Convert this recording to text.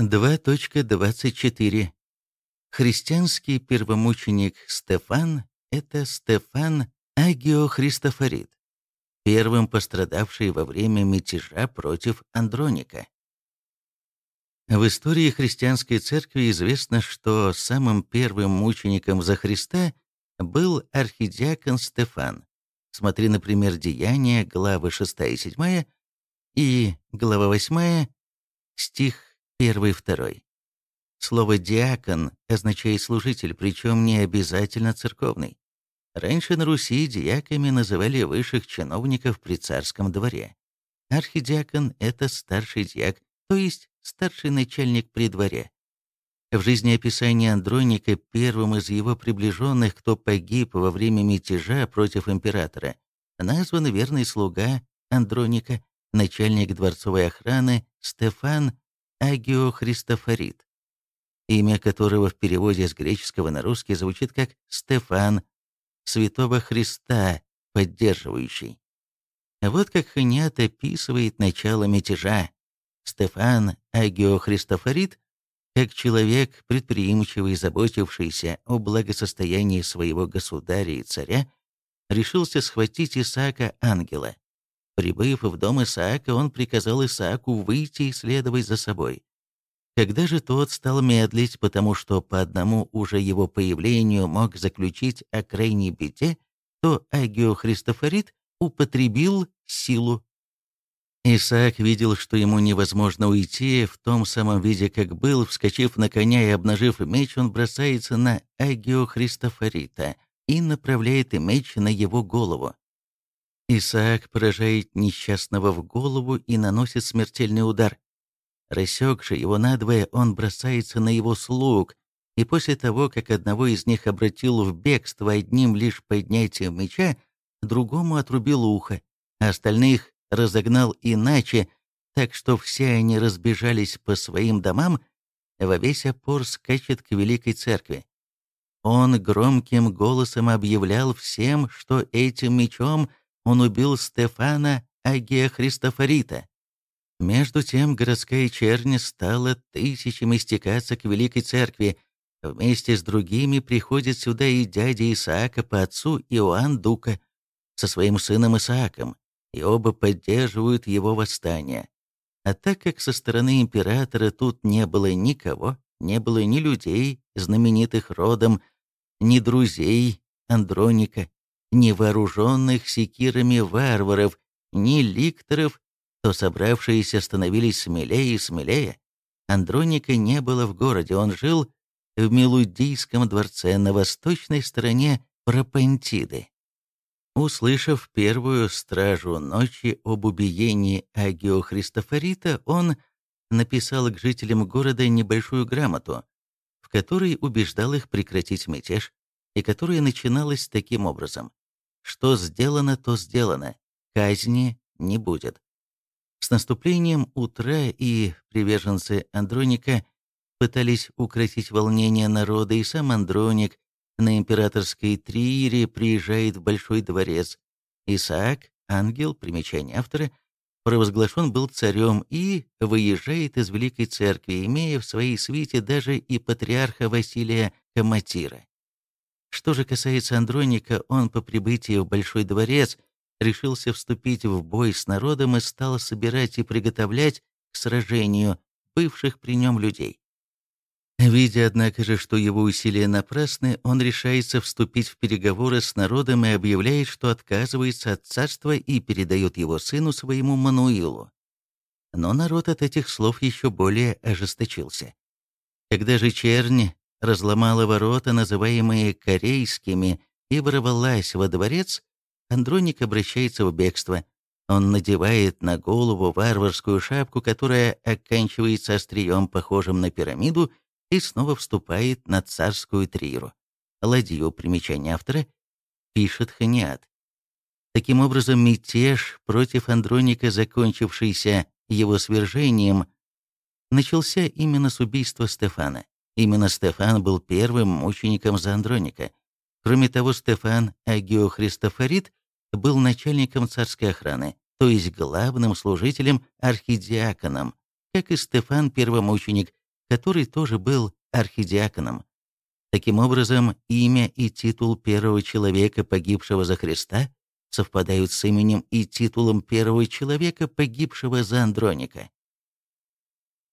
2.24. Христианский первомученик Стефан – это Стефан Агиохристофорит, первым пострадавший во время мятежа против Андроника. В истории христианской церкви известно, что самым первым мучеником за Христа был архидиакон Стефан. Смотри, например, Деяния, главы 6 и 7, и глава 8, стих 1-2. Слово «диакон» означает «служитель», причем не обязательно церковный. Раньше на Руси диаками называли высших чиновников при царском дворе. Архидиакон – это старший диак, то есть старший начальник при дворе. В жизнеописании Андроника первым из его приближенных, кто погиб во время мятежа против императора, назван верный слуга Андроника, начальник дворцовой охраны Стефан Агиохристофорит, имя которого в переводе с греческого на русский звучит как Стефан, святого Христа, поддерживающий. Вот как Ханиат описывает начало мятежа. Стефан Агиохристофорит, как человек, предприимчивый, заботившийся о благосостоянии своего государя и царя, решился схватить Исаака ангела. Прибыв в дом Исаака, он приказал Исааку выйти и следовать за собой. Когда же тот стал медлить, потому что по одному уже его появлению мог заключить о крайней беде, то Агиохристофорит употребил силу. Исаак видел, что ему невозможно уйти в том самом виде, как был, вскочив на коня и обнажив меч, он бросается на Агиохристофорита и направляет меч на его голову. Исаак поражает несчастного в голову и наносит смертельный удар. Рассекший его надвое, он бросается на его слуг, и после того, как одного из них обратил в бегство одним лишь поднятием меча, другому отрубил ухо, а остальных разогнал иначе, так что все они разбежались по своим домам, во весь опор скачет к Великой Церкви. Он громким голосом объявлял всем, что этим мечом – он убил Стефана Агия Христофорита. Между тем городская чернь стала тысячами стекаться к Великой Церкви. Вместе с другими приходит сюда и дядя Исаака по отцу Иоанн Дука со своим сыном Исааком, и оба поддерживают его восстание. А так как со стороны императора тут не было никого, не было ни людей, знаменитых родом, ни друзей Андроника, ни вооруженных секирами варваров, ни ликторов, то собравшиеся становились смелее и смелее. Андроника не было в городе, он жил в Мелудийском дворце на восточной стороне Пропантиды. Услышав первую стражу ночи об убиении Агио Христофорита, он написал к жителям города небольшую грамоту, в которой убеждал их прекратить мятеж, и которая начиналась таким образом. Что сделано, то сделано. Казни не будет. С наступлением утра и приверженцы Андроника пытались укротить волнение народа, и сам Андроник на императорской триере приезжает в Большой дворец. Исаак, ангел, примечание автора, провозглашен был царем и выезжает из Великой Церкви, имея в своей свите даже и патриарха Василия Каматира. Что же касается Андроника, он по прибытии в Большой дворец решился вступить в бой с народом и стал собирать и приготовлять к сражению бывших при нем людей. Видя, однако же, что его усилия напрасны, он решается вступить в переговоры с народом и объявляет, что отказывается от царства и передает его сыну своему Мануилу. Но народ от этих слов еще более ожесточился. Когда же чернь разломала ворота, называемые корейскими, и ворвалась во дворец, Андроник обращается в бегство. Он надевает на голову варварскую шапку, которая оканчивается острием, похожим на пирамиду, и снова вступает на царскую триру. Ладью, примечание автора, пишет Ханиат. Таким образом, мятеж против Андроника, закончившийся его свержением, начался именно с убийства Стефана. Именно Стефан был первым мучеником за Андроника. Кроме того, Стефан Агиохристофорит был начальником царской охраны, то есть главным служителем архидиаконом, как и Стефан Первомученик, который тоже был архидиаконом. Таким образом, имя и титул первого человека, погибшего за Христа, совпадают с именем и титулом первого человека, погибшего за Андроника.